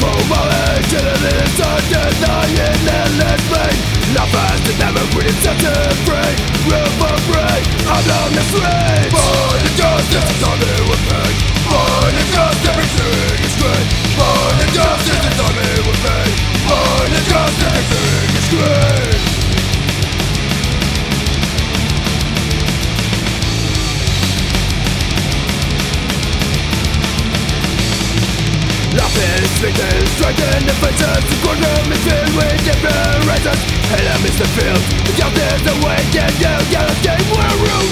for my agility Inside denying endless pain Not fast and never set to free Real for free I'm on the street Born injustice Is fixing, striking the faces The courtroom is filled with different races Enemies the field, the justice awakened You can't escape where rude